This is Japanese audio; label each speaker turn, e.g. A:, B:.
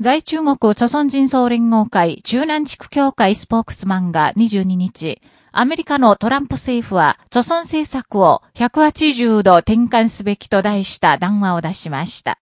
A: 在中国朝鮮人総連合会中南地区協会スポークスマンが22日、アメリカのトランプ政府は、朝鮮政策を180度転換すべきと題した談話を出しました。